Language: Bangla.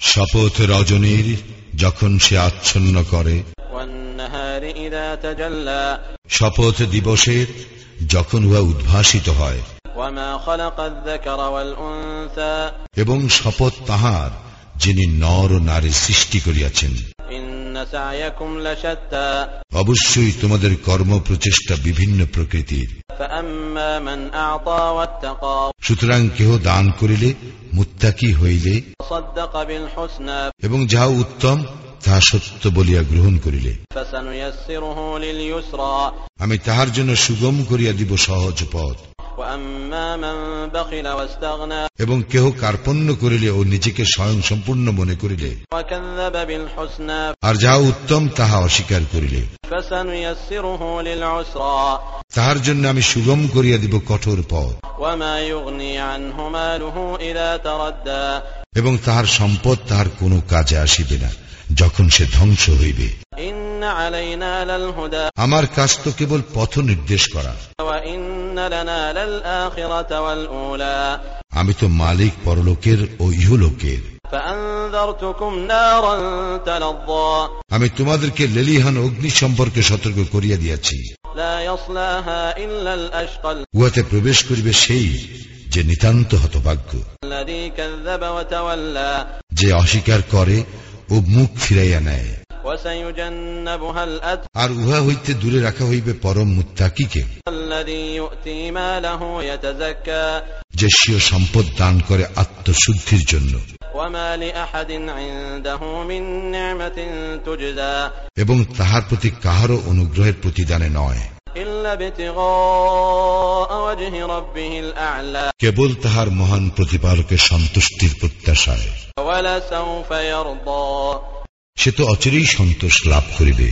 শপথ রজনীর যখন সে আচ্ছন্ন করে শপথ দিবসের যখন উহা উদ্ভাসিত হয় এবং শপথ তাহার যিনি নর ও নারী সৃষ্টি করিয়াছেন। অবশ্যই তোমাদের কর্ম প্রচেষ্টা বিভিন্ন প্রকৃতির। সুতরাং কেহ দান করিলে মুত্তাকি হইলে এবং যাহা উত্তম তাহা সত্য বলিয়া গ্রহণ করিলে। আমি তাহার জন্য সুগম করিয়া দিব সহজ পথ। এবং কেহ কার্পণ্য করিলে ও নিজেকে স্বয়ং সম্পূর্ণ মনে করিলে আর যাহা উত্তম তাহা অস্বীকার করিলে। তাহার জন্য আমি সুগম করিয়া দিব কঠোর পথ। এবং তাহার সম্পদ তাহার কোনো কাজে আসিবে না যখন সে ধ্বংস হইবে। আমার কাজ তো কেবল পথ নির্দেশ করা। আমি তো মালিক পরলোকের ও ইহলোকের। আমি তোমাদেরকে লেলিহান অগ্নি সম্পর্কে সতর্ক করিয়া দিয়াছি। উহাতে প্রবেশ করিবে সেই যে নিতান্ত হতভাগ্য। যে অস্বীকার করে ও মুখ ফিরাইয়া নেয়। আর উহা হইতে দূরে রাখা হইবে পরম মুত্তাকিকে। যে সিও সম্পদ দান করে আত্মশুদ্ধির জন্য। এবং তাহার প্রতি কাহারও অনুগ্রহের প্রতিদানে নয়। কেবল তাহার মহান প্রতিপালকের সন্তুষ্টির প্রত্যাশায়। সে তো অচিরেই সন্তোষ লাভ করিবে।